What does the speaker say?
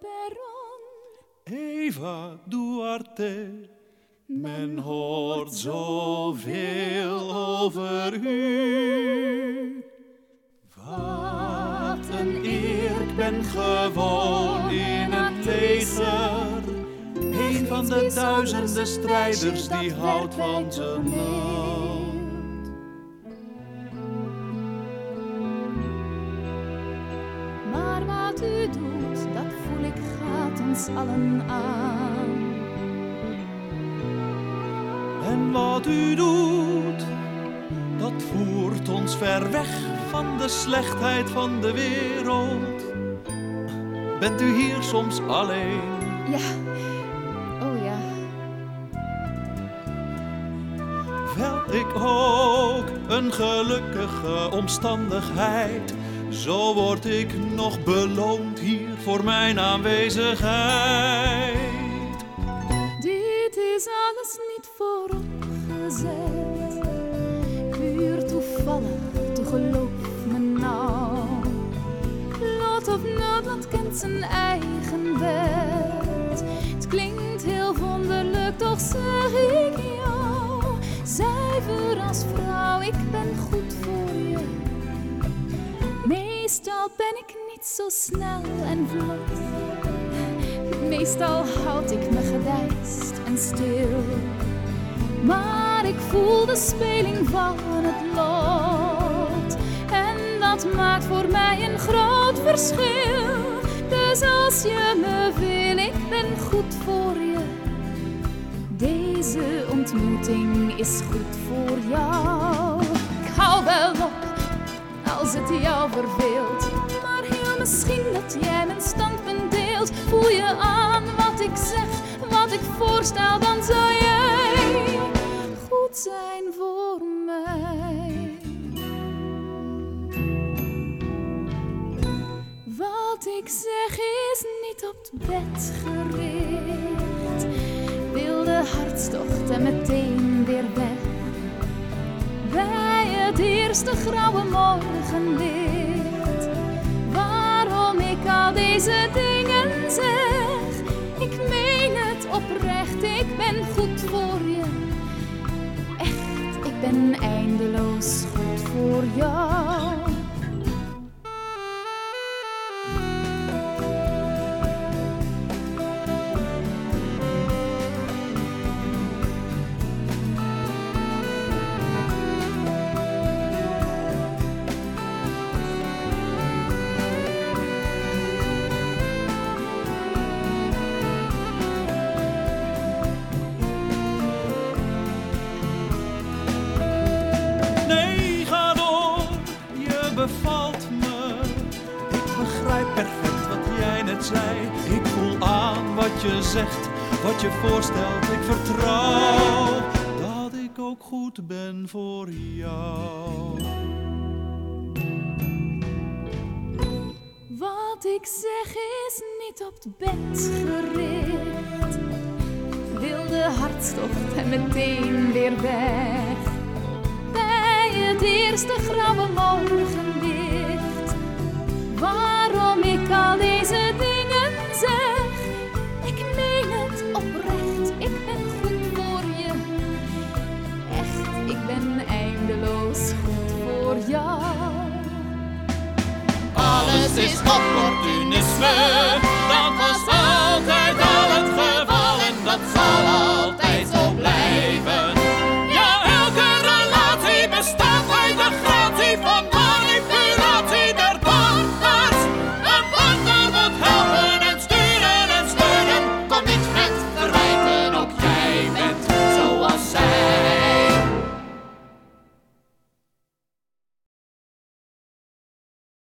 perron. Eva Duarte. Men hoort zoveel over u. Wat een eer, ik ben gewoon in het leger. Een van de duizenden strijders die houdt van zijn land. Maar wat u doet, dat voel ik gaat ons allen aan. En wat u doet, dat voert ons ver weg van de slechtheid van de wereld. Bent u hier soms alleen? Ja, oh ja. Wel, ik ook een gelukkige omstandigheid. Zo word ik nog beloond hier voor mijn aanwezigheid. Dit is alles niet vooropgezet. Puur toevallig, toe geloof me nou. Lot of noodlot kent zijn eigen wet. Het klinkt heel wonderlijk, toch zeg ik jou. Zuiver als vrouw, ik ben goed voor je. Meestal ben ik niet zo snel en vlot. Meestal houd ik me gedijst en stil. Maar ik voel de speling van het lot. En dat maakt voor mij een groot verschil. Dus als je me wil, ik ben goed voor je. Deze ontmoeting is goed voor jou. Jou verveelt. Maar heel misschien dat jij mijn standpunt deelt. Voel je aan wat ik zeg, wat ik voorstel, dan zou jij goed zijn voor mij. Wat ik zeg is niet op bed gericht. Wilde hartstocht en meteen weer weg eerste grauwe morgenlicht. Waarom ik al deze dingen zeg, ik meen het oprecht, ik ben goed voor je. Echt, ik ben eindeloos goed voor jou. Bevalt me. Ik begrijp perfect wat jij net zei. Ik voel aan wat je zegt, wat je voorstelt. Ik vertrouw dat ik ook goed ben voor jou. Wat ik zeg is niet op het bed gericht. Wilde hartstocht en meteen weer weg het eerste grauwe morgenlicht. Waarom ik al deze dingen zeg, ik meen het oprecht, ik ben goed voor je. Echt, ik ben eindeloos goed voor jou. Alles is opportunisme